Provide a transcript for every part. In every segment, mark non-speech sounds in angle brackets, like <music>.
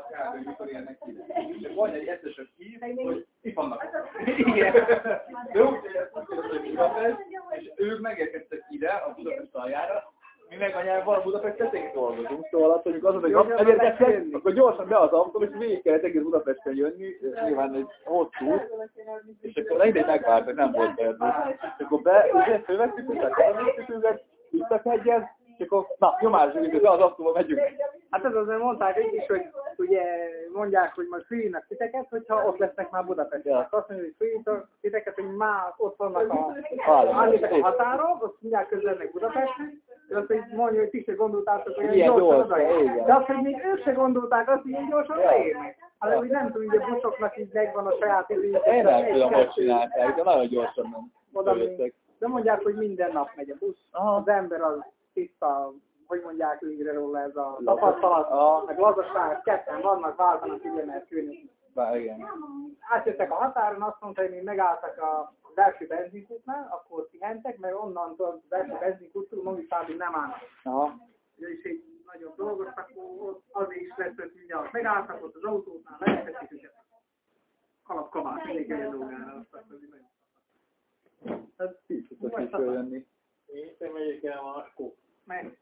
kb. mikor érnek ide. És van egy eszesebb hív, hogy itt vannak. Igen. <laughs> De úgy, hogy ezt hogy Budapest, és ők megérkeztek ide, a Budapest aljára, mi meg anyával Budapesten dolgozunk, szóval azt mondjuk az, hogy megérkeztek, akkor gyorsan be az autó, és végig kellett egész Budapesten jönni, nyilván egy hosszú, és akkor na idén megvártak, nem volt be. És akkor be, és fölvettük, és akkor elvettük visszakegyez, és akkor, na, nyomás, hogy az autóba megyünk. Hát ez azért mondták így is, hogy ugye mondják, hogy majd fűjönnek titeket, hogyha ott lesznek már Budapesten. Ja. Azt mondja, hogy fűjönnek titeket, hogy már ott vannak a, a határok, ott mindjárt közlenek Budapesten, és azt hogy mondja, hogy ti se gondoltátok, hogy ilyen gyorsan odaérnek. De azt, hogy még ők se gondolták azt, hogy ilyen gyorsan odaérnek. Hát úgy nem tudom, hogy a buszoknak így megvan a saját időjük. Én nem tudom, hogy csinálták, de nagyon gyorsan nem. De mondják, hogy minden nap megy a busz. Aha. Az ember az tiszta, hogy mondják végre róla ez a tapasztalat, a, meg gazdaság, ketten vannak, váltanak ide, mert külni. Bár igen. Átjöttek a határon, azt mondta, hogy még megálltak a belső benzinkútnál, akkor pihentek, mert onnantól a belső benzinkútról Novi nem állnak. Aha. És így nagyon dolgoztak, az is lesz, hogy mindjárt megálltak ott az autóknál, lehetették őket. Kalapkabát, mindig egy dolgára, azt mondta, hogy meg. Hát, kicsit is jönni. Én megyek el a skó. Menj. Hova? Te hova? Ja, az örökidők kivonalával. Ide ülsz, Tata? Én meg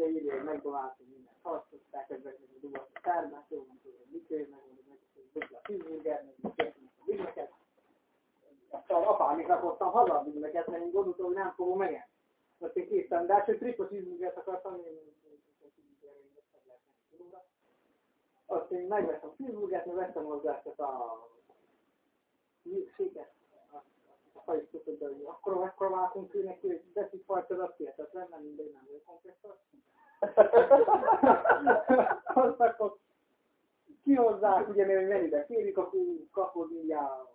de miért? Elmentünk, ugye ide megdoláltunk minden, tartották ezeknek a duvat, a tármát, jó van tudod, mikor meg dupla tízburger, meg kértünk a bigmeket. Aztán apámik rakottam haza a bigmeket, mert én gondoltam, hogy nem fogom megenni. Azt én késztem, de hát, hogy tripla tízburgert akartam, én azt én megvettem a tízburgert, meg vettem hozzá ezt a milkshake-et, ha is tudod, hogy akkor váltunk ki neki, hogy veszik fajtodat hihetetlen, nem mindegy, nem vagyok komplexor. Azt akkor kihozzák, ugye, mert mennyibe kérik, akkor kapod mindjárt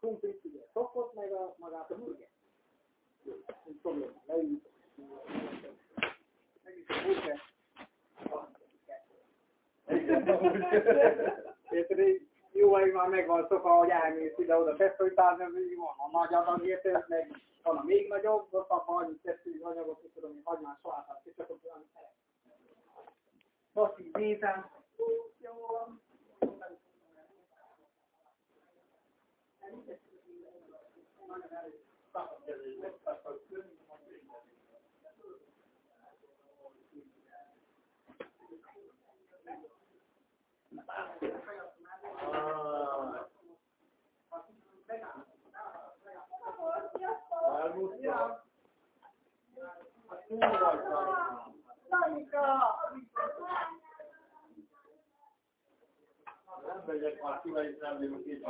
krumplit, ugye, szokott, meg a, magát a burger. Nincs probléma, leült. Meg is a burger. Érted, jó, hogy már megvan szoka, hogy elmész ide-oda tesztolytál, nem van a nagy adagért, meg van a még nagyobb, ott abban annyi tesztői anyagot, hogy tudom, hogy hagymás salátát, és ott olyan szeret. Most így nézem, jó van. Nem megyek már ki, mert nem jövök így.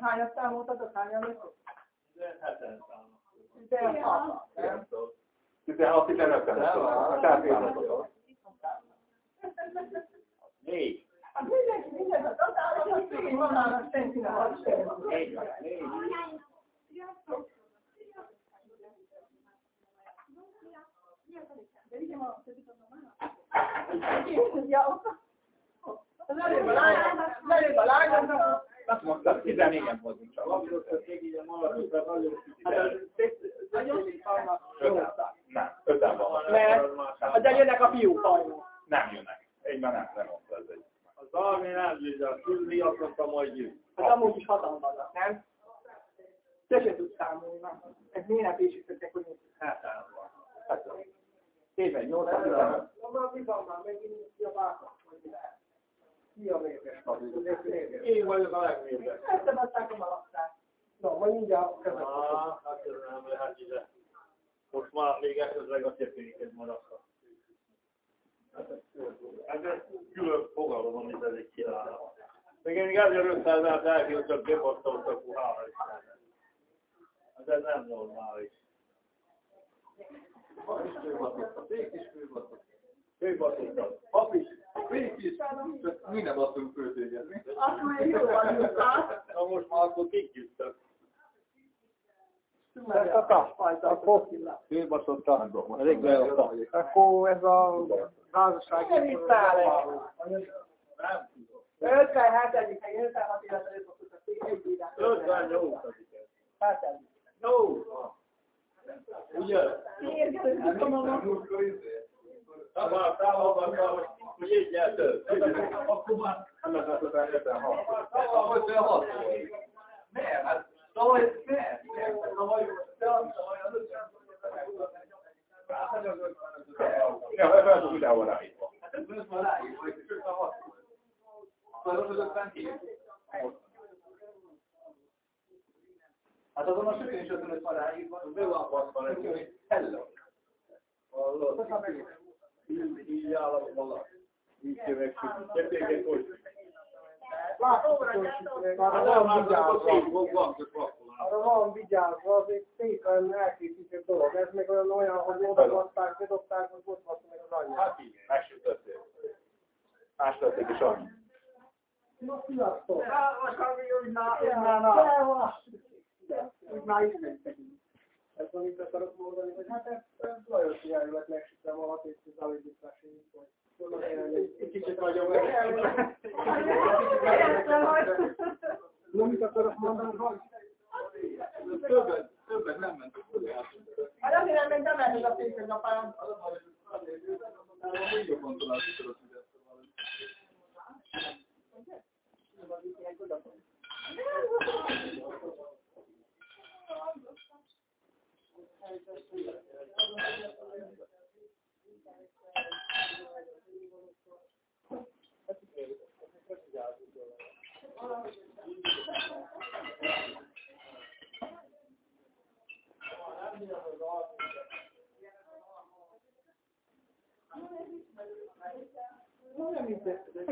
Hányat számoltad, hányan leszek? De heten számolok. De a nem? 16 15 a társadalmat. Négy. Hát mindenki mindent a tatálnak, szegény mamának senki nem ad sem. Négy. Négy. Lelőbb a lányoknak, Azt mondta, 14-en voltunk csak. Nem, öten van. Mert de jönnek a fiúk hajnó. Nem jönnek. Egy már nem, nem mondta ez egy. Az valami nem a külni azt mondta, majd jön. Hát amúgy is hatalmaznak, nem? Te se tudsz számolni, na. Ez miért nem pésítettek, hogy Hát áll van. Hát, 18 15. Mondom, mi van már, megint jobbákat, hogy lehet. A mérges? Én vagyok a legmérdek. Ezt adták a malacát. No, majd mindjárt között. Ah, hát nem lehet ide. Most már még esetleg a csepéket maradhat. Hát ez külön fogalom, amit ezek csinálnak. Még én 1500-át elkülönök, bebasztoltak uhára is. Hát ez nem normális. Főbaszoltak. Papi, végig is, minden basszunk főzőgezni. Akkor jó Na most már akkor kikgyűjtök. Főbaszott tankok. Elég bejött. Akkor ez a házasság... Nem itt áll Nem tudom. 57. 56 illetve 1 írás. 58. Hát ez. Jó. Ugye? Tavaly támogattam, hogy így nyertő. Akkor már Nem, hát tavaly nem. Tavaly, de az tavaly az Ja, ez az ugye van ráírva. Hát ez van ráírva, hogy csak a hat volt. Akkor az 57. Hát azon a sötén is 55 van ráírva, Mi van 60 hogy hello. Hallod? Így, így állok vala. Így jövök, hogy gyertéket hogy. Látod, hogy Hát arra van hát vigyázva. van, van. Arra van vigyázva, az egy szépen elkészített dolog. Ez még olyan olyan, hogy odaadták, bedobták, hogy ott van meg az anyja. Hát igen, megsütötték. Másodték is annyi. Na, sziasztok! Most ami úgy na, Na, na, na. na. Úgy már ismertek. Ezt amit akarok mondani, hogy hát ez, ez nagyon hiány lett megsütem alatt, és az aludítás így, egy kicsit vagyok meg. Na, mit akarok mondani, hogy Többet, többet nem ment nem ment, nem elmegy a fékez apám. Még jobban tudod, hogy tudod, hogy ezt valahogy. nem intézkedek.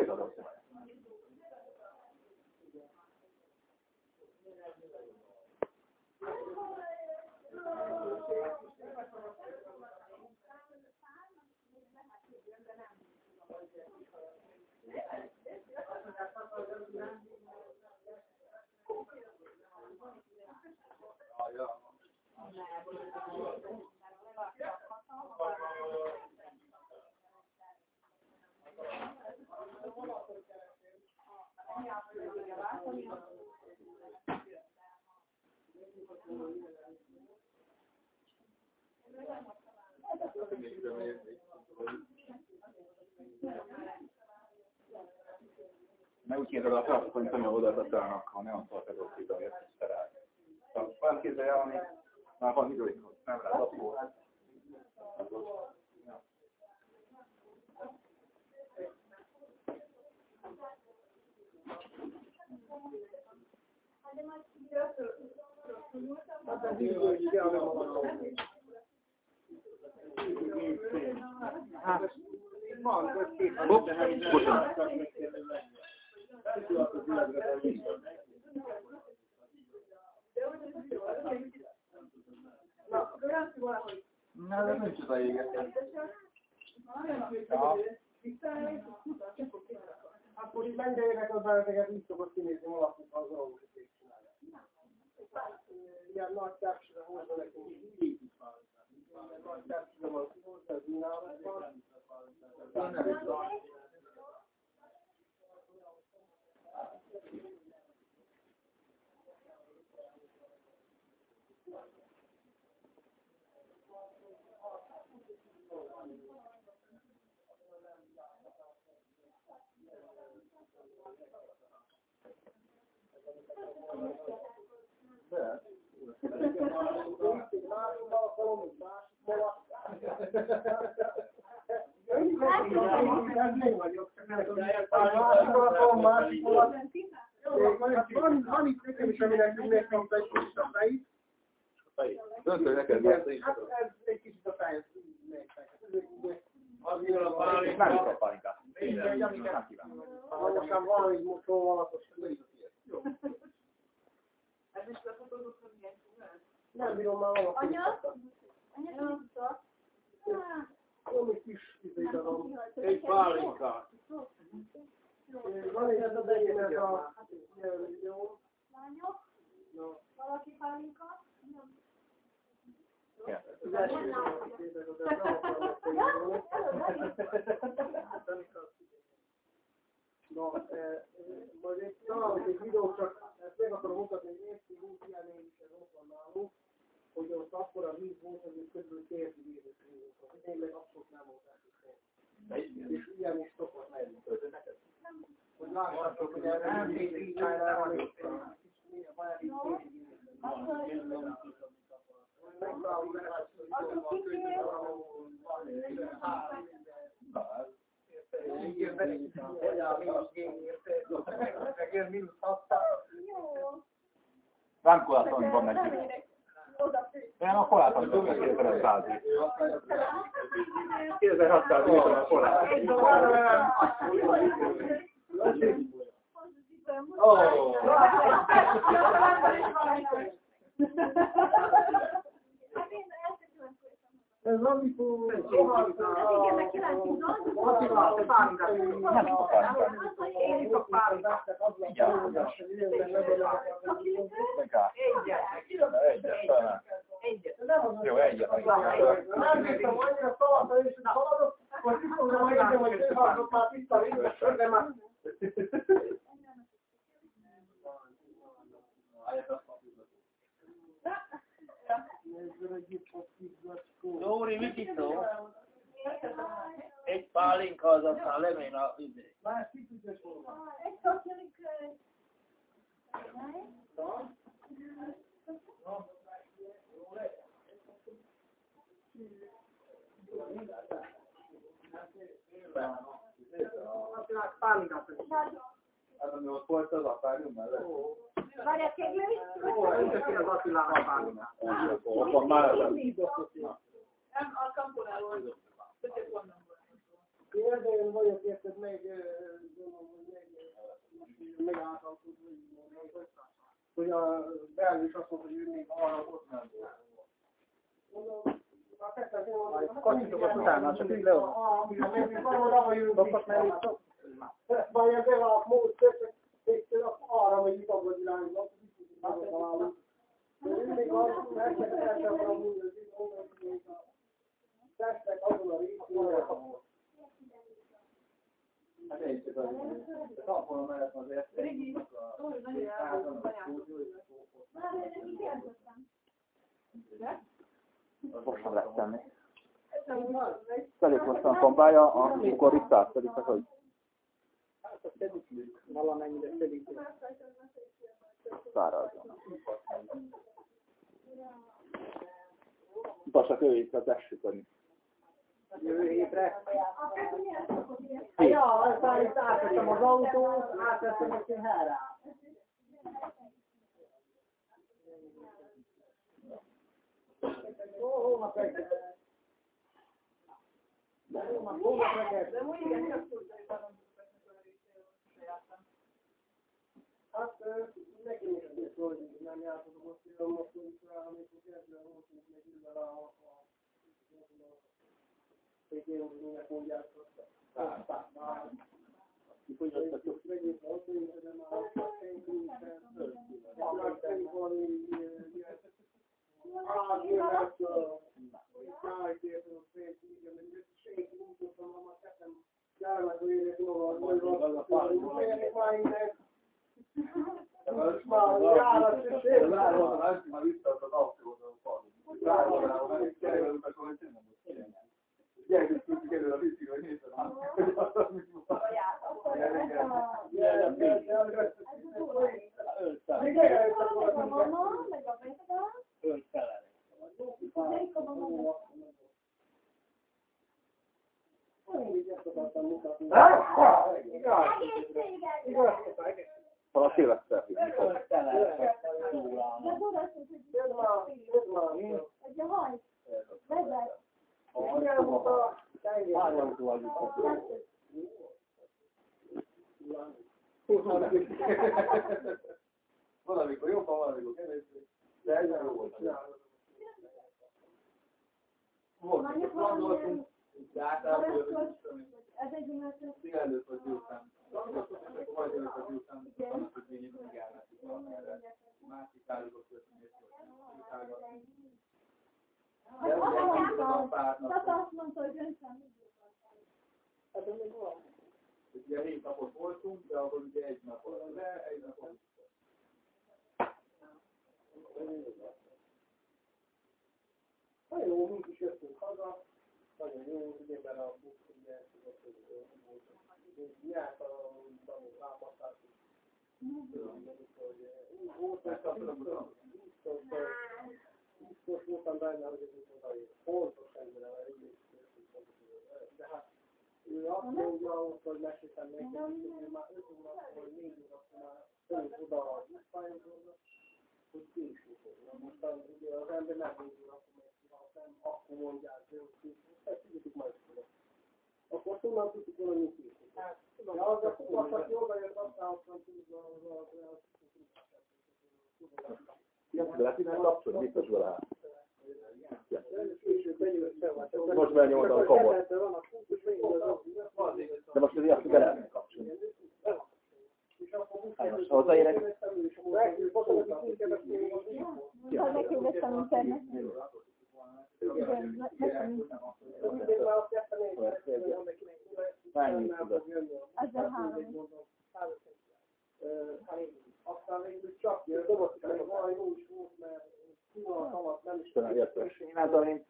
Mert úgy képzel a hogy Tanya oda ha nem akar ez ott ide, hogy ezt már képzelje, ami már van idő, hogy nem rá lapó. Hát ez így, hogy ide nem van, hogy. Na, de nincs oda égetni. Akkor így megdejének az vezeteket, így szokott kinézni valaki az orvos csinálja. Ilyen nagy társadalom hozza nekünk. Ilyen nagy társadalom hozza az inálatban. Másik alkalom, egy másik hova. Ez még vagyok, nem. Másik alkalom, másik hova. Hát Van, itt nekem is, aminek egy kicsit a fejét. Döntő neked, is hát ez egy kicsit a fejét. Az jön a pánik. nem is a panikát. Igen, Nem kívánom. Ha most valami motor valatos, Jó. Nem bírom már valaki. Anya? Anya, tudsz? Valami kis izédarom. Egy pálinka. Van egy ez a bején ez a... Jó. Lányok? Valaki pálinka? Az első No, eh, majd egy találok egy videót, csak ezt meg akarom mutatni, hogy érti volt ilyen is ez ott van nálunk, hogy ott akkor a víz volt, hogy közül kérti vízet volt. Én meg abszolút nem volt És ilyen is szokott lenni. Hogy lássátok, hogy erre nem így csinálni, hogy milyen van Nem koláton van neki. Én a koláton tudok 2500 2600 liter a kolát. Oh. <laughs> Ez amikor Igen, meg kíváncsi motivált pánikát. Nem sok pánikát. Én is a pánikát. Egyet, talán. Jó, egyet. Nem bírtam annyira szaladni, és szaladok, hogy kiszolgálom egyet, hogy hallgat már vízbe, de már Dóri, mit iszol? Egy pálinka az aztán lemén a üdé. Egy szociálik... pánikát. Hát, ami ott volt az akvárium mellett. Várjál, kérlek? Ó, én az Attilának. Ott van már. Nem, a kamponáról. Kérdően vagyok, érted, még, még által hogy a belül is azt mondta, hogy ő még arra ott nem volt. Kacsitokat utána, csak leom. Szokott mellé szok. Vagy ez a mód, arra, hogy itt abban irányba, találunk. Mindig az, megkezdett a múlőzik, hogy testek azon a részén, Hát én csak az, a kapolom mellett azért. Most sem lehet tenni. Szedik hoztam kombája, amikor itt átszedik, hogy Valamennyire szedik. szárazon. Basa kövét az esőtani. Jövő hétre. Ja, aztán itt átvettem az autót, átvettem a kihárát. Ó, hónap reggel. Hónap hónap reggel. Hát, neki is is, hogy nem jártatok ott, hogy most úgy rá, amikor kezdve voltunk még ülve rá a hogy én úgy minek mondják, hogy Kifogyasztatok. Megint ott, hogy valami ilyen nem hogy és én Várom, már visszaadod autót a falon. Várom, hogy kerülünk, rá. Valaki lesz Valamikor jobban, valamikor kevésbé. De egyre jó volt. Volt, gondoltunk, De általában Ez egy gyümölcsös. vagy délután. Vagy délelőtt vagy délután, annak függvényében megállásuk van erre. Másik állókot kötni, és Az apámmal, Tata azt mondta, hogy ön sem. Ebben még van. Ugye hét napot voltunk, de akkor ugye egy napot le, egy napot Nagyon jó, mink is jöttünk haza, nagyon jó, ugye, mert a busz ugye tudott, hogy járt a tanul lábatát, volt, biztos, voltam benne, hogy ez itt odaér. Pontos ennyire, mert így de hát ő azt mondja, hogy meséltem neki, hogy már 5 órakor, 4 órakor már föl oda a visszajogolnak, hogy késő fognak. Most ugye az ember nem 4 órakor megy ki, ha nem, akkor mondják, hogy késő, ezt tudjuk majd. Akkor honnan tudjuk valami késő? Ja, az a kupasak joga jött, aztán aztán tudja, az De hát innen kapcsolni, biztos vele. Később benyújtja, vagy Most benyomod a kabot. De most azért azt be lehetne kapcsolni. Hát most ha hozzáérek, Ha megkérdeztem internetet. Igen, megtanultam. Mennyi tudod. Ezzel három. Aztán végül csak dobott meg, jó is volt, mert pillanat alatt nem is Istenem, érted? Én általán én,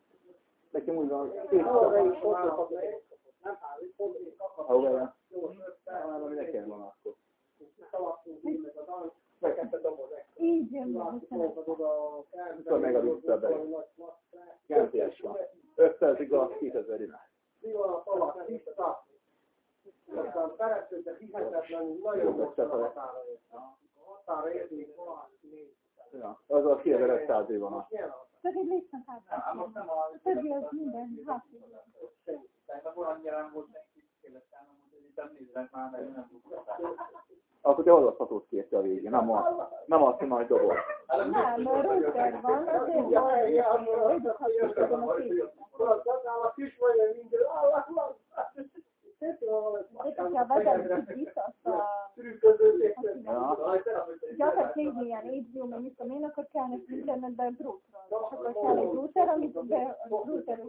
nekem úgy van, Két óra is ott volt, nem állít, pont ha olyan, valami nekem van akkor. szavaztunk így, a jön be. a Akkor meg a visszabe. Kántiás van. 500 igaz, 2000 irány. pillanat alatt vissza, aztán felesődve hihetetlenül nagyon gyorsan a határa ért. A határa ért, még valaki négy. Ja, az a 2500 van. Most milyen a Csak egy nem a... Többi az minden hátul. Tehát akkor annyira nem volt neki, mert. Akkor te olvashatót kérte a végén, nem a, nem azt, hogy nagy dobol. Nem, router van, azért van, hogy a kis De hogyha vezetjük vissza azt a gyakorlatilag ilyen HBO, meg mit tudom én, akkor kell neki internetben egy router. És akkor kell egy router, amit be, a router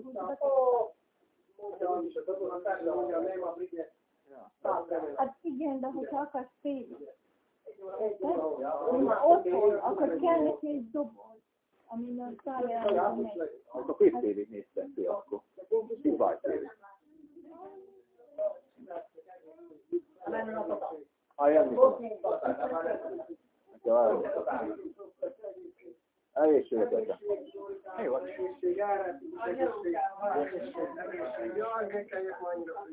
Hát igen, de hogyha akarsz tévét, otthon, akkor kell neki egy doboz, amin a szájára megy. Akkor két tévét néztek ki akkor. Dubai tévé. Ah, jönni fog. Ja, Egészséget legyen. Jó, egészség, járási, egészség, egészség, jaj, ne kelljek annyira.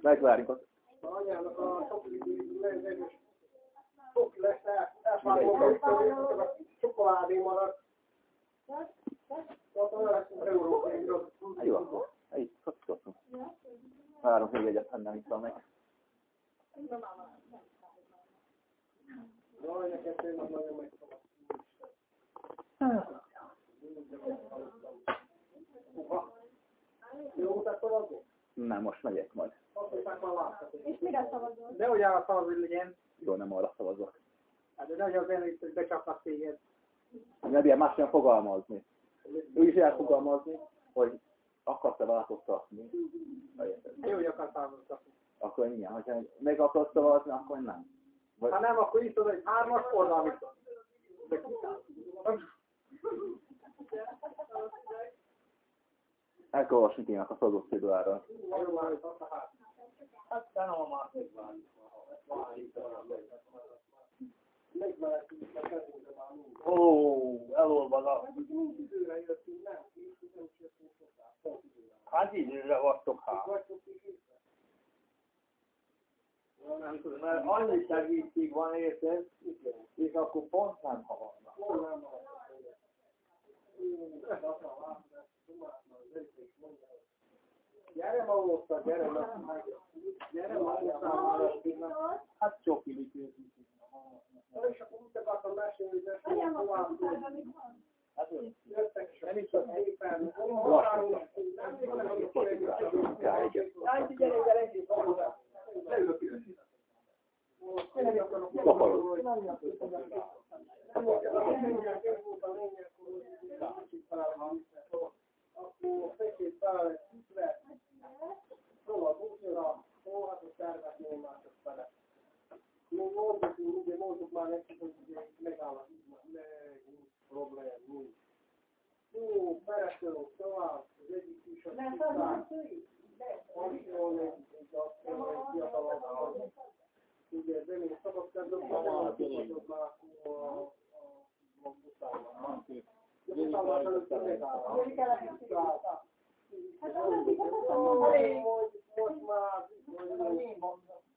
Megvárjuk azt. Anyának a sok lesz, elfállom, a csokoládé maradt. Jó, akkor. Itt, kapcsoltunk. Várom, hogy egyet nem itt van meg. Nem, most megyek majd. És mire szavazol? De hogy áll a szavazó legyen, Jó, nem arra szavazok. hát de nagy az olyan, hogy becsapnak téged. Nem ilyen másképpen fogalmazni. Ő is elfogalmazni, hogy akarsz-e változtatni. Jó, hogy akarsz szavazni. Akkor igen, hogyha meg akarsz szavazni, akkor nem. Vagy Ha nem, akkor itt egy hármas oldal, De el kell olvasni tényleg a szavazó cédulára. Aztán a másik Ó, elolvad a... Nincs időre jöttünk, nem? Nincs időre jöttünk hozzá. Hát időre vagytok hát. Vagytok is itt. Nem tudom, mert annyi segítség van, érted? És akkor pont nem nem van? Gyere ma hozzá, gyere ma. Gyere ma hozzá. Hát csoki, mit Na és akkor úgy akartam mesélni, hogy ezt tovább Hát jöttek, és nem is a szépen, honoráról, nem tudom, hogy a kollégium. Hát így gyere, gyere, egyébként van. Leülök ki. Laparod. Akkor a fekét talál egy szükség, szóval a búcsúra, hol hát a szervet nyilván csak a buszában. De buszában előtte megáll. Hát az egyik az azt mondom, hogy most már nem tartom, igen, a csavart, hogy Attila nem tudom, hogy van egy adás. Mondják, hogy nincs. Ó, az önmában még azért meg Ó, szuper, Látszik belépődik az autót, az árja, hogy fogja, bemegy a belépődik, azt hogy marad. De,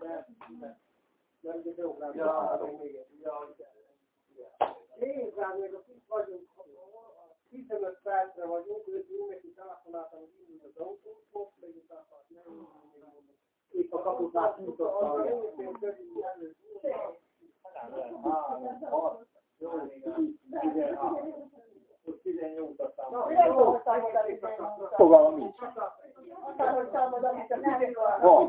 de, de egy, ja, Nézzál, még a kis vagyunk, 15 percre vagyunk, őt mindenki telefonáltam, hogy indulj az autót, most megyünk akart, nem Itt a kaputát nyitottam. Az én közül előtt. Három, hat, nyolc, tizenhat. 18 aztán. Fogalmam nincs. Van.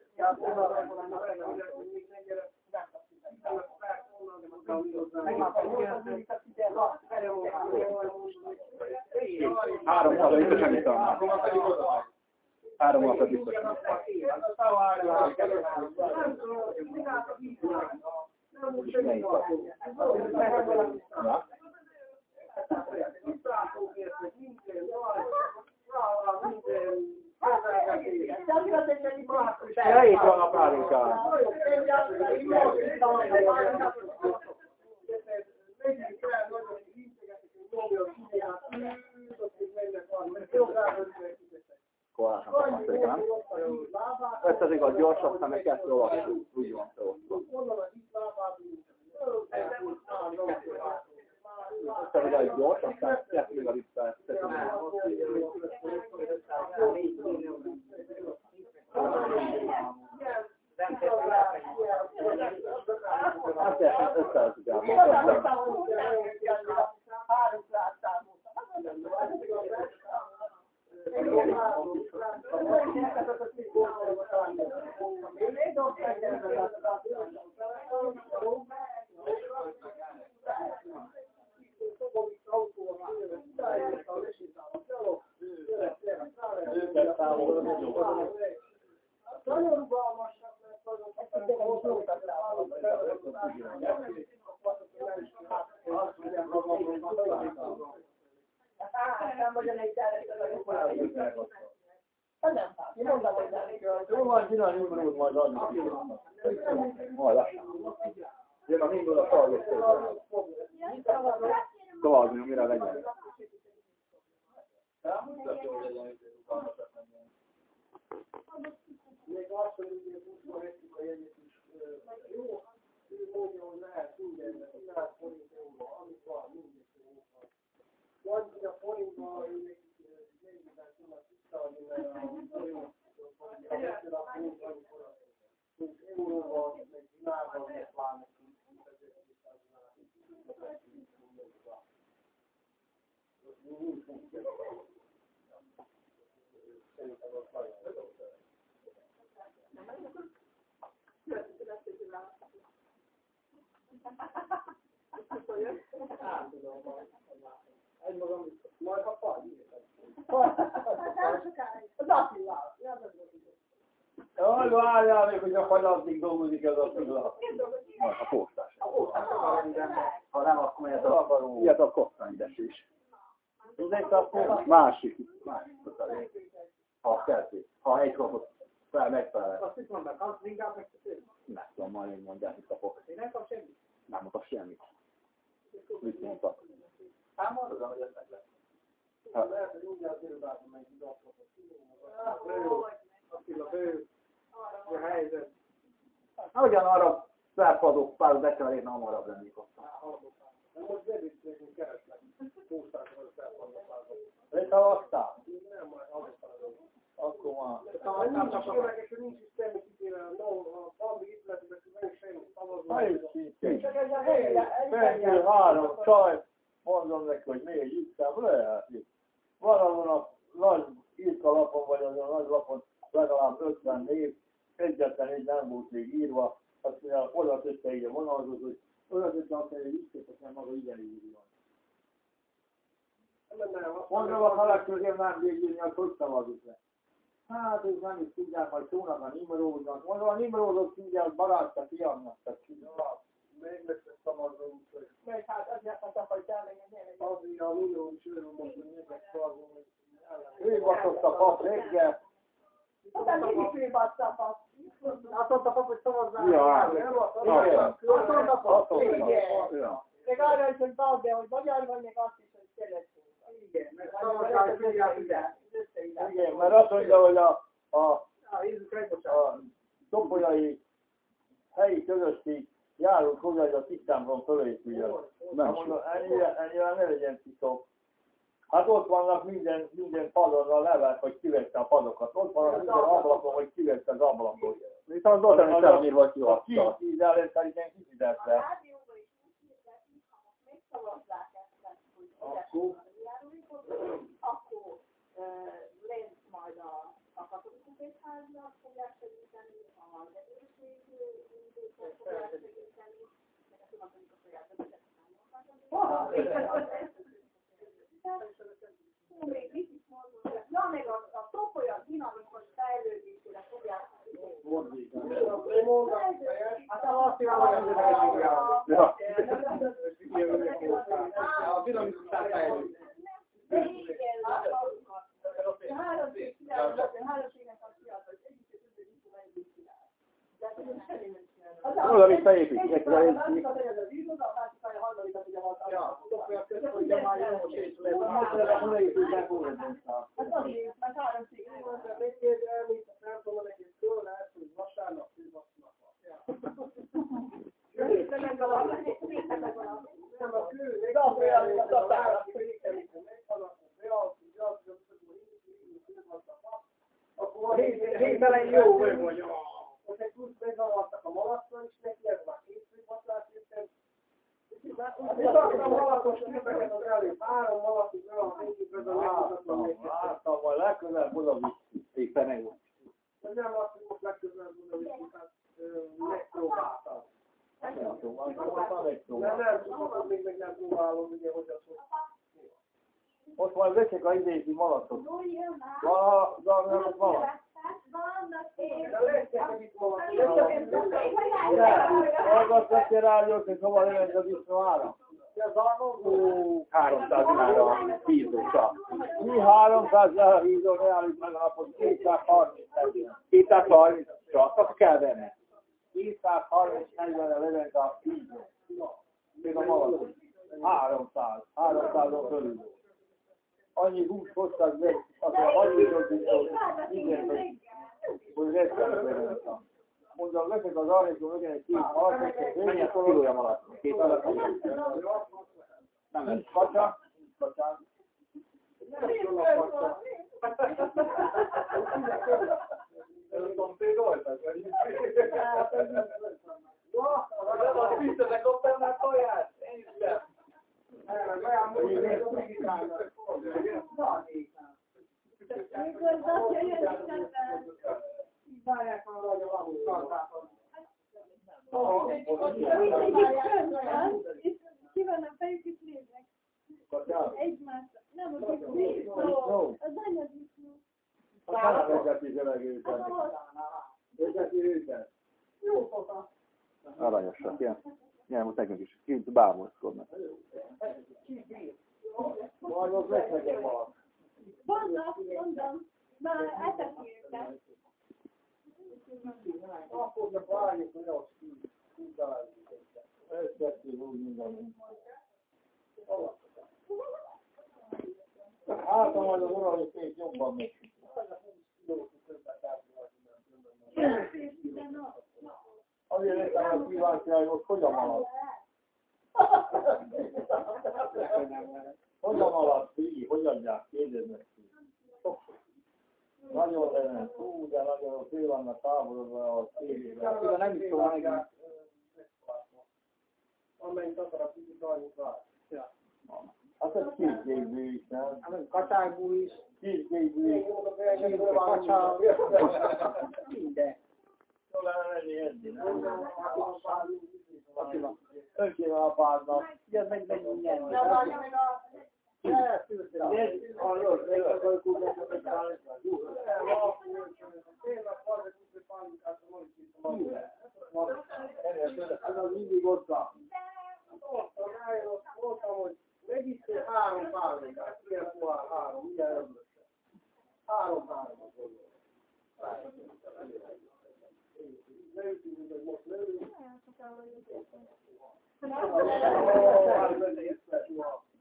Három hónapra biztosan itt vannak. Három hónapra biztosan. Na? Ja, itt van a pálinkám. Korábban kapasztékán. Ezt az igaz gyorsabb, ha meg kettő lassú. Úgy van szó. Ezt az igaz gyors, aztán kettő a vissza. Azt összeállítjuk el. Nagyon rugalmasak, mert azok nem vagy a négy Jó van, csinálni indulunk majd adni. Majd lassan. Jön a indul a szargott Tovább, mire legyen. Még azt, hogy ugye 27 a jegyet is jó, ő mondja, hogy lehet mindenre, 9 forint euró, amit van, mindig jó van. Vagy a forintban ő nekik mennyiben tudnak visszaadni, mert a forint, a beszél a forint, amikor a euróban, meg dinárban, meg pláne Szerintem az nagyon Egymagam biztos. Majd a fal. Az Attila. Jaj, a fagyasztig dolgozik ez a pillanat. Majd a postás. Ha nem, akkor miért akarunk? Ilyet a kosztánydesés. Tudnék akkor? Másik. Másik. Ha egy kapott fel, megfelel. Azt itt mondanak, azt inkább megteszünk. Nem tudom, majd én mondják, hogy kapok. Én nem kap semmit. Nem kap semmit. Mit mondtak? Számolod, hogy ez meg lesz. Hát, Lehet, hogy úgy eltérőbában megy ide, akkor Attila, bő. A helyzet. Na, ugyanarra felpadok, pár be kell érni, hamarabb lennék ott. Nem most bevitték, keresnek. Húsztásról felfognak. Leszavaztál? Nem, majd hallgatom. Akkor már. Ha nincs is érdekes, hogy nincs is semmi kitéve, no, a Bambi itt lesz, de nem semmi szavazni. Na és így. Csak ez a helyre, Fentől három csaj, mondom neki, hogy még ittem, lehet itt. Valamon a nagy írka lapon, vagy azon a nagy lapon legalább 50 név, egyetlen egy nem volt még írva, azt mondja, oda tette így a vonalzót, hogy oda tette azt mondja, hogy ügykészek nem maga igen írja. Mondom, a felek közé nem végülni, azt hogy szavazik le. Hát, ők nem is tudják, majd szónak a Nimródnak. Mondom, a Nimródot tudják, barátja fiamnak, tehát Még lesz egy szavazó, úgyhogy Meg hát azért a tapaj elengedni. azért a millió is ő most, hogy nézek szavazó, hogy ő batott a pap reggel, Utána mindig főbassza a pap. Azt mondta, pap, hogy szavazzál. Ja. Nem, azt Igen. mondta, azt mondta, pap. Azt mondta. Igen. Ja. Még arra is, hogy bal, de hogy magyar van, még azt is, hogy keresztül. Igen, mert. Igen, azt mondja, hogy a, a, a topolyai helyi közösség járult hozzá, hogy a tisztámban fölépüljön. Na mondom, ennyire, ennyire ne legyen titok. Hát ott vannak minden, minden padon a level, hogy kivette a padokat. Ott van minden ablakon, hogy kivette az ablakot. Viszont ott nem is elmírva, hogy A kis tíz most megszavazzák ezt, hogy Akkor? Akkor ö, lesz majd a, a katolikus egyháznak fogják segíteni, a rendőrség ügyvédek fogják segíteni, meg a tudományos saját Ja, meg a, a top olyan dinamikus fejlődésére fogják Én mondom, hát azt kívánom, hogy ez Ja. A dinamikus fejlődik. Oda visszaépítik, egy felépítik. Ja, tudok, hogy a központja már jó sétlet. Oda építják újra. Nem tudom, neki szól, lehet, hogy vasárnap főbasznak. Nem, a kő, még az olyan, hogy a tárat fékelik, akkor végtelen jó vagy vagy. Most egy plusz megavattak a malacra is, neki ez már két főbaszlás jöttem. Mutattam malacos képeket az előbb, három malacos, olyan egyik ez a legmutatlan egy. Láttam, majd legközelebb oda vissza. Éppen meg volt. De nem azt, hogy most legközelebb oda visszük, hát ö, megpróbáltam. Nem tudom, akkor van egy szó. Nem, nem, tudom, még meg nem próbálom, ugye, hogy az, hogy Most majd veszek a idézi malacot. Van a, van a malac. De lesz neked itt valami. Rádiót, és hova jön az vissza áram? Ez Arnold Ú, 300 dinára hízósa. Mi 300 ezer hízó ne állít meg a napot, 230 40. 230 csak, akkor kell venni. 230 40 levent a hízó. Még a malac. 300, 300-on körül. Annyi hús hoztak meg, azt a hagyjuk, hogy igen, hogy rettenetben Veszek az arrékon, legyen egy két malac, és Mennyi a kilója malac? 200 Nem, nincs kacsa, nincs kacsa. Ki van a fejük, és néznek. Egymásra. Nem, az egy Disznó. Az anya disznó. A vezeti zsevegőket. Az az. Vezeti őket. Jó foga. Aranyosak, ilyen. Ilyen most nekünk is. Kint bámulszkodnak. Majd az lesz nekem valasz. Vannak, mondom, már etetni őket. Állít, hogy az úgy találjuk. Ez kettő úgy minden. Hát, ha majd az uralmi fék jobban megy. Azért lettem a kíváncsi, hogy most hogyan maradt. Hogyan maradt ki, hogy adják, kérdezd meg ki. Nagyon lenne, hú, de nagyon fő vannak távolodva a. Tudom, nem is tudom meg. Amennyit akar a fizika, annyit vár. Hát ez kézgébű is, nem? Hát kacságbú is, Kézgébű. csirke, kacsa, minden. Jól lenne menni enni, nem? Attila. Önkéne apádnak. Ugye az meg meg nyerni. Hallod, meg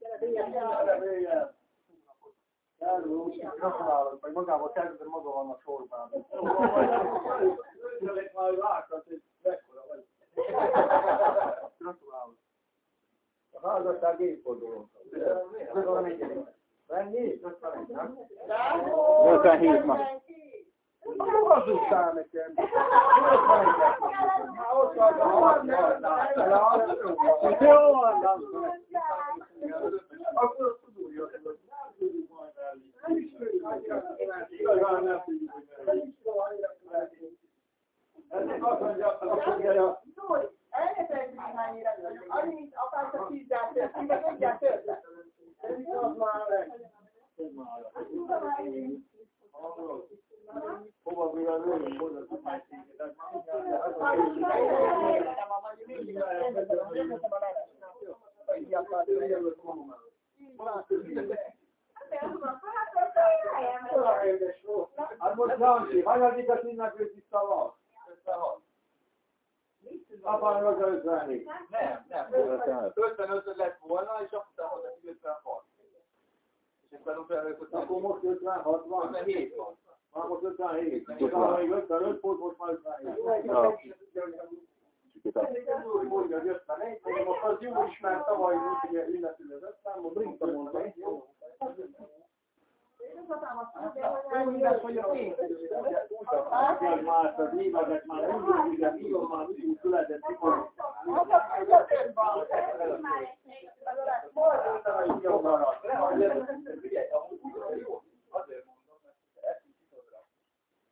akarjuk úgy megcsinálni. Ez az mindig ott van. Mondtam, hogy megisztél három pálinkát, ilyen pohár három, ugye öblös. Három három. Leütünk, hogy most leülünk. Gratulálok, vagy magával kezdve maga van a sorban. Gratulálok. A házasság évforduló. Mennyi? 51, nem? 57 ma. Hazudtál nekem. Ott vagy a harmadik. Jó van, Akkor. Igazán nem tudjuk, hogy elég. Ennek azt mondja, azt mondja, hogy az már meg. Hova mi a lőni, hova Hát most Jansi, hanyadikat ünnepült itt a vas? 56. Apám az 54. Nem, nem. 55 lett volna, és akkor mondta, hogy 56. És akkor utána Akkor most 56 van. 57 van. Már most 57. És ha még 55 volt, most már 57. Ja. Úgy mondja, hogy 51, mondom, most az jó is, mert tavaly úgy ugye ünnepül az 50, most Brinta mondta. Hogy már az éveket már mindig, ugye, tudom már úgy született, mikor jó maradt. Figyelj, amúgy jó. Azért mondom, mert ezt is tudod rá.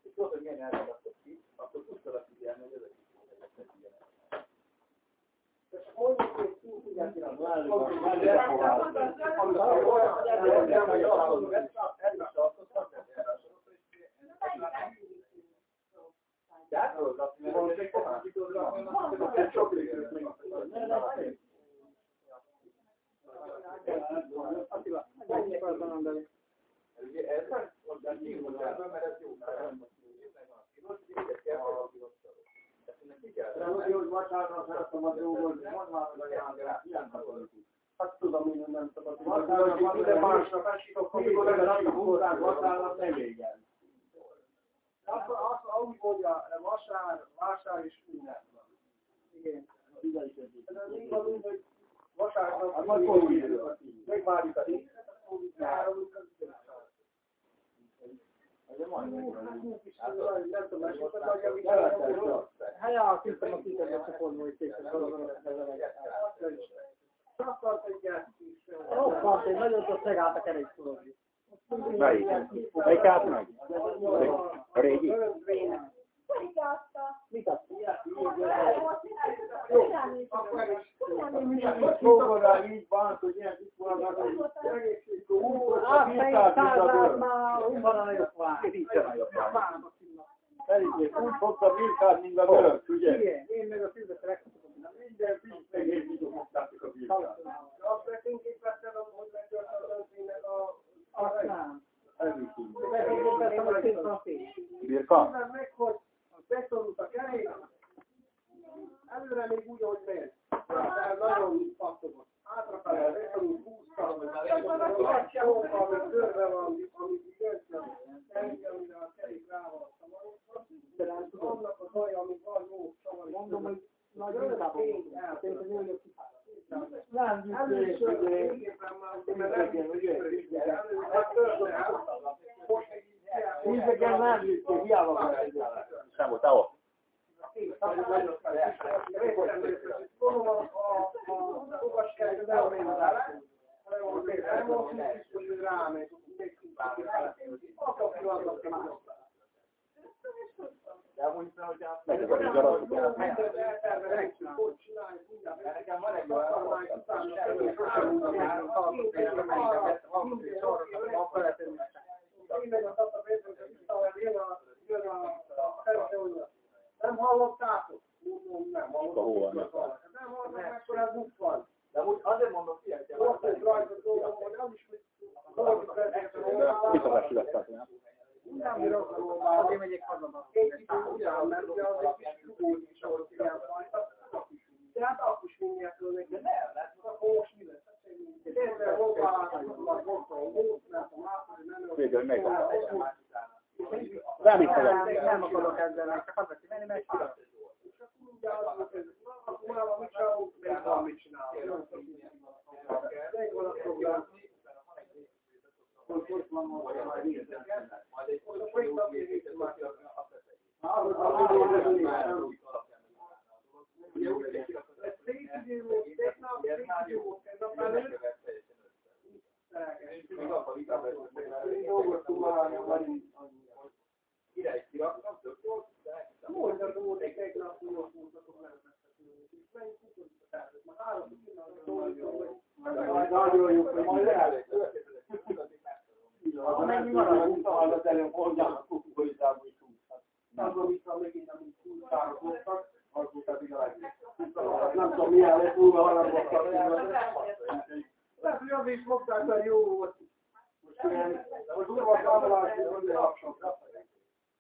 És tudod, hogy milyen elragadtok ki, akkor tudsz vele figyelni, hogy ezek is fognak figyelni. Attila, mennyi akartam mondani? Ugye ez most már kívül mert ez jó. Úgy, hogy vasárnap szerettem a dolgozni, mondd már meg a jándrát, milyen katolikus. Hát tudom, én nem szabad. Vasárnap van, de másnap esik, akkor mikor legalább a hozzánk vasárnap nem végen. Azt, azt úgy mondja, vasár, vásár és ünnep van. Igen. Ez az így van, úgy, hogy vasárnap Hát megvárjuk a hét, három, Hát ja, küldtem a kitegyet csoportba, hogy készül valami. akart egyet is. Roppant, hogy nagyon ott megállt a kerékporozni. Melyik? Melyik állt meg? A régi? Mit azt? Fogod rá így bánt, hogy ilyen kis vannak, hogy hogy visszát százát a már a vár. Várnak a színnak. Elég, úgy fogta birkát, mint a görög, ugye? Igen, én meg a szilveszter Minden kis megértjük, hogy a birkát. Azt nekünk itt vettem, hogy önzének a... Azt nem. Elviszünk. Megkérdeztem, hogy szép van szép. Birka? Mondd meg, hogy megszorult a kerék, előre még úgy, ahogy megy. Tehát nagyon pattogott. Hátrafele, bekerült, húztam, sokkal, meg körbe van, amit jött, engem, amire a kerék rá van szamarodva. Annak az olyan, ami van jó, csavar. Mondom, hogy nagy munkában voltunk. Szerintem jó, hogy Nem gyűjtés, ugye, Tízeken nem gyűjtés, hiába kell Nem volt, ahol. Megy az a kis darab. Nekem van egy olyan, Nem hallottátok? Nem A hó van. hallottátok. Nem hallottátok, mekkora buk van. de úgy azért mondom ki, hogy Ott volt rajta dolgom, hogy az is, hogy Kiszabás lesz, nem? nem írok róla. Azért megyek haza. Egy idő után, mert ugye az egy kis dugó is, ahol ilyen fajta. De hát akkor is mindjárt neki. de nem, lesz. Akkor most mi lesz? Tényleg, hol találkozom, vagy ott van, hol, mert a második nem Végül meg. Nem, Nem is fogom. nem akarok ezzel, meg csak haza kimenni, meg tudok. Ugye volt, hogy a. Hogy a volt, volt, hogy Király kiraktam, tök jó, de Mondja, hogy egy egy nap múlva fúrtatok levezettetőt, és menj kukoricba tervet. Már három Nagyon jó, hogy majd el. Mennyi marad? Az előbb mondják, a kukoricából is húzhat. Azon vissza megint, amit kultárok voltak, Az volt a legjobb. Nem tudom, milyen lesz, újra harangoztak. lehet, hogy az is fogták, mert jó volt. Most ilyen, most úgy van számolás, hogy van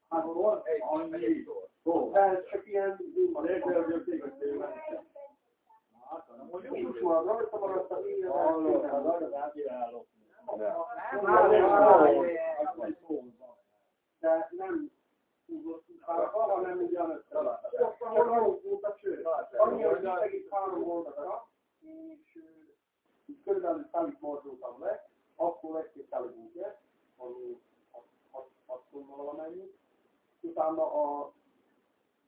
annyi. Ez csak ilyen, van, rajta maradt a minden. Hallod, az nem húzott utána, hanem ugyan össze. Ott, ahol volt a cső. Annyi, hogy segít három oldalra, és körülbelül szállít mozdultam le, akkor egy-két ami hat tonna valamennyi. Utána a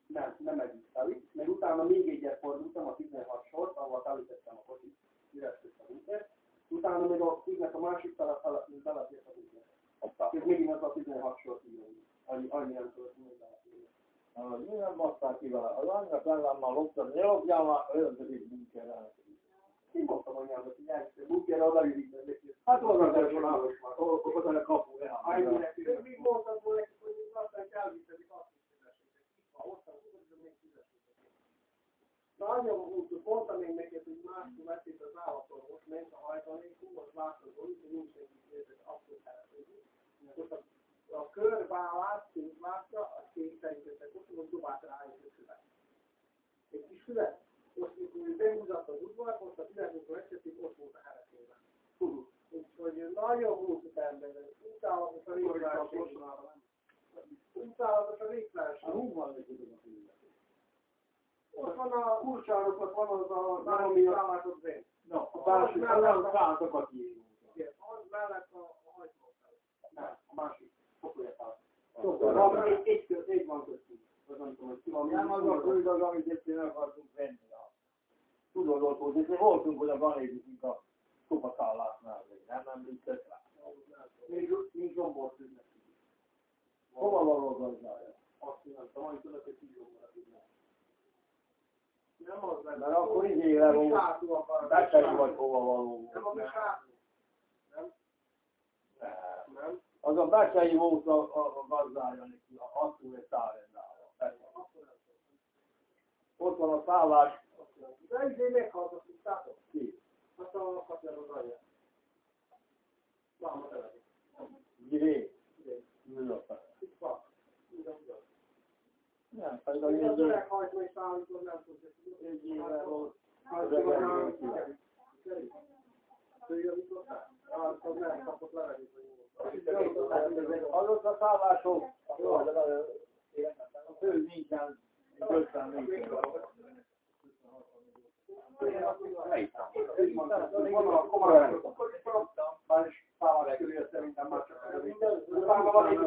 nem, nem egyik szállít, meg utána még egyet fordultam a 16 sort, ahol szállítottam a kocsit, üresült a bunker. Utána még a ígnek a másik fele belefért a bunker. És megint az a 16 sort írom. Annyi, annyi nem tudott még beleférni. Minden baszták ki vele. Az anyja fellámmal loptam, ne lopjál már, olyan pedig bunkerrel. Én mondtam anyámnak, hogy elkezdtem bunkerre, oda ülik neki. Hát oda az első város már, oda a kapu, le. De még mondtam volna nekik, aztán elvittedik azt is fizessétek. Ha hoztam, hogy még fizessétek. Nagyon úgy, mondtam hogy máskor vették az állatorvos, ment a hajtalékú, az látszott, hogy nincs egy kérdés, abszolút. Most a, a körvállás, szintvászra, a két szerintetek, most most dobált rá egy füvet. Egy kis füvet. Most mikor bemutatta az udvar, most a pillanatokra egyszetik, ott volt a herekébe. Úgyhogy nagyon húzott ember, utálatos a réglás. Utálatos a réglás. A húval a Ott van a Kurcsároknak van az a valami szállásod bent. Na, a másik, nem szálltokat írunk. Igen, az mellett a, a hajtófel. Nem, a másik. Sokulja Egy, köz, egy van köztünk. Nem az a könyv az, amit meg akartunk venni. Tudod, ott volt, és voltunk, hogy a ganézünk a szobaszállásnál, nem említett rá. Még, még zombor tűnnek. Hova való gazdája? Azt tudom, hogy tudod, hogy tűnnek. Nem az nem. Mert akkor izére volt, beteg vagy hova való Nem, az. Nem. Nem. Az a Becsei volt a, a, a gazdája neki, a attól egy szállendával. Ott van a szállás, De izé meghalt, tudtátok? ki? Azt a katler az anyja. Máma teledik. Giré. Ül a fel. Itt van. Ugyan, ugyan. Nem, Az a Az egy öreg hajtó és állítólag nem tudja. egy éve volt. Az az kapott levegőt. Azok a szállások, a fő nincsen, 54 Van a komoly már is szállás körül, szerintem már csak van egy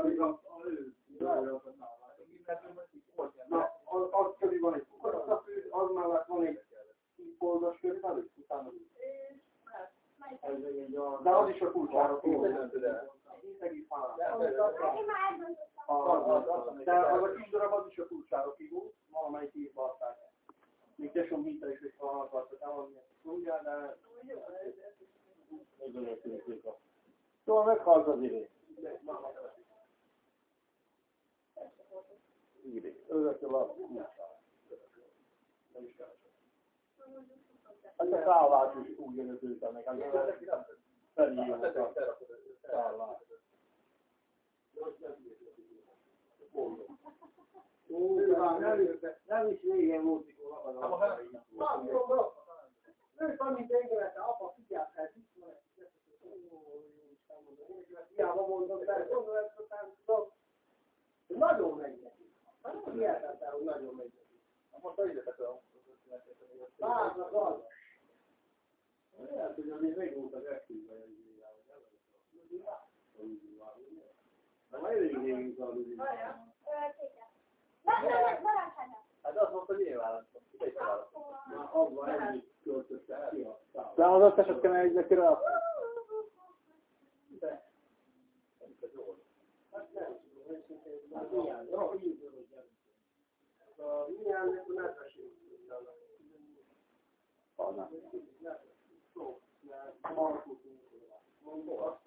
Na, az, az körül van egy kukoricafű, az mellett van egy tízfoldos körülbelül, utána. De az is a kulcsára Egész De az a kis darab az is a kulcsára kívül, valamelyik évben adták. Még tesóm hinta is, hogy van akartak, nem van ilyen tudja, de... Szóval meghalt az idő. Örökké van. Hát a szállás is úgy jön őt, meg az felhívott a szállás. Nem is régen volt, mikor Ő amit engedett, apa figyelt, hát itt van Hiába mondom, de gondolom, ezt aztán tudom, nagyon megy neki. Hihetetlen, hogy nagyon megy neki. Most a ide a Várnak az. Lehet, hogy még volt az eszközben, hogy Na, majd elég régen az hogy ki a. Milyen, hogy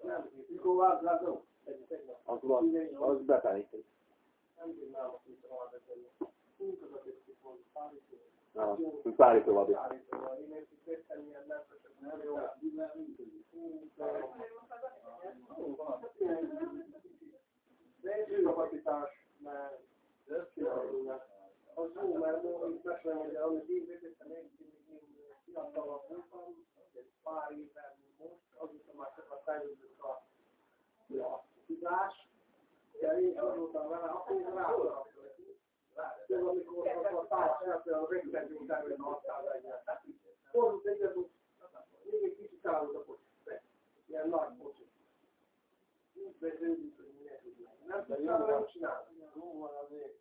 nem? Az, van, az betállítik. Na, mint párító vagy. kapacitás, mert az jó, mert most mesélem, hogy amit én vezettem, én fiatalabb voltam, egy pár évvel most, azóta már sokat fejlődött a, a tudás, de én az voltam vele, akkor rá Tudod, amikor az a tálas eltől a végtegyünk területen használva egyet. Fordult egyet, hogy még egy kicsit állod a kocsit. Ilyen nagy kocsit. Úgy veződik, hogy nem tudtam, nem csinálni. Jó van azért.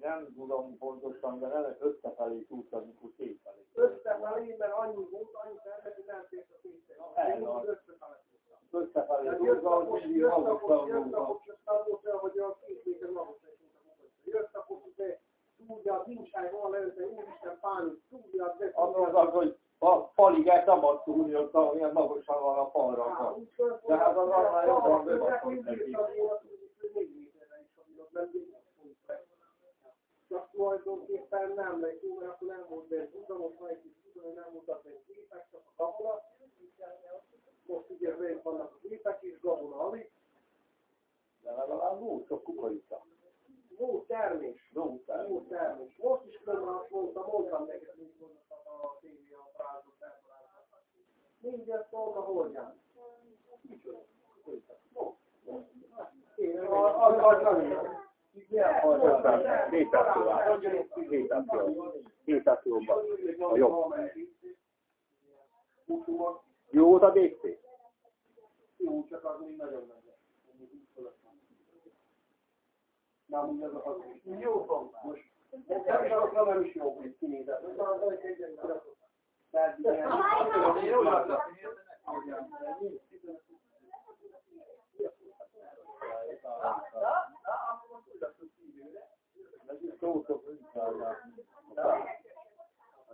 Nem tudom pontosan, de nem összefelé tudtam, mikor szétfelé. Összefelé, mert annyi volt, annyi terület, hogy nem fért a pénzre. Én úgy összefelé tudtam. Összefelé Tehát tudtam, jött a hogy jött a magukkal jött a voltam. kocsi, aztán volt olyan, hogy a két méter magas egy volt a kocsi. Jött a kocsi, de tudja, nincs hely, van leülte, úristen, pánik, tudja, de Az az, az, hogy a faligát szabad tudni, ott amilyen magasan van a falra. De hát az annál jobban bevasztott neki. Csak tulajdonképpen nem lesz jó, mert akkor nem volt be tudom, most már egy kis tudom, hogy nem mutatni képek, csak a gabona. Most ugye végig vannak a képek is, gabona alig. De legalább volt sok kukorica. Jó termés. Jó, tehát. Jó termés. Most is különben azt mondtam, mondtam neked, mint mondtam a tévé a frázot, elfeláztat. Mindjárt volna hogyan. Micsoda? Én szóval. Héttel szóval. Héttel szóval. A jobb. Jó volt a DC? Jó, csak az még nagyon nagy. Nem úgy az. Jó van. Most. Nem is az nem is jó, hogy kinézett. Ez Tehát ilyen.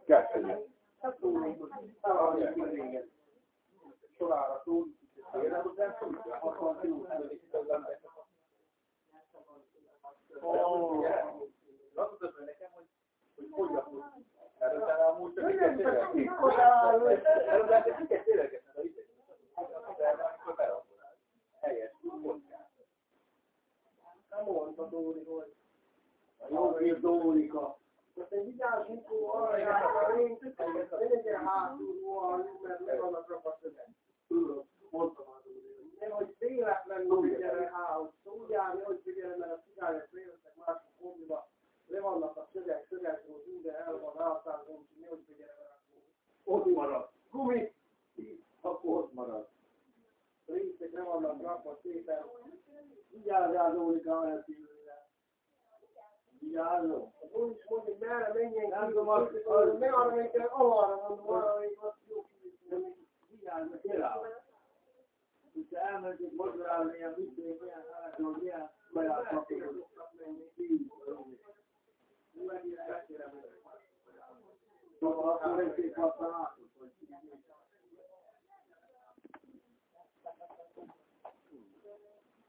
Kettő. Sorára túl. Azt mondtad meg nekem, hogy hogy lakod. Erről utána amúgy csak kikolálni. Erről utána csak kiket ténylegetni, ha itt berabolál. Helyes, mondjál. Nem mondta Dóri, hogy Jó írtónika. Most egy vigyázzunk arra, hogy én ne legyen hátulról a mert meg vannak rakva szöveg. Tudod, mondtam az Nehogy véletlenül figyelje ház. Úgy állni, hogy figyelje, mert a cigányok féltek mások kombiba. Le vannak a szögek, szögekről, minden el van általában, úgyhogy nehogy figyelje, mert akkor Ott marad. gumi, Akkor ott marad. Részek le vannak rakva szépen. Vigyázzál, Dórika, elszívőre. Vigyázzon. Úgy is mondjuk, merre menjen Nem ki, tudom, az- az- ne arra menjen, alarra mondom, arra, hogy az jó kívül. Vigyázz, király. Hogyha elmentünk mozgálni, ilyen mit milyen hátul, milyen baját kapjuk. Szóval akkor egy szép használatot, hogy Látom, hogy inkább is megfogja ki. De, de, de. Látom, hogy annyira hasonlít, mondjuk a arculat. Rátom. Hát az az, nem Nem, azt a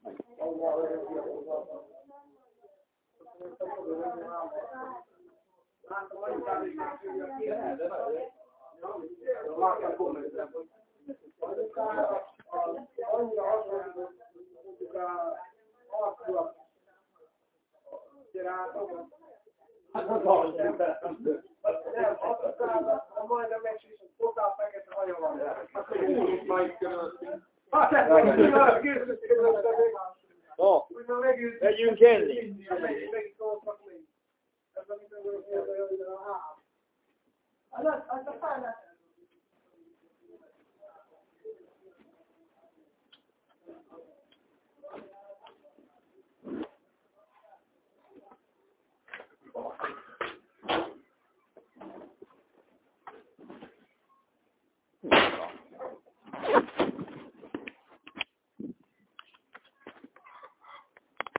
majdnem megsísott, totál fekete haja van. Majd körülöttünk. Hát ez van, hogy készült körülötte még. No, Úgy már megint. megyünk enni. Megint, megint szóltak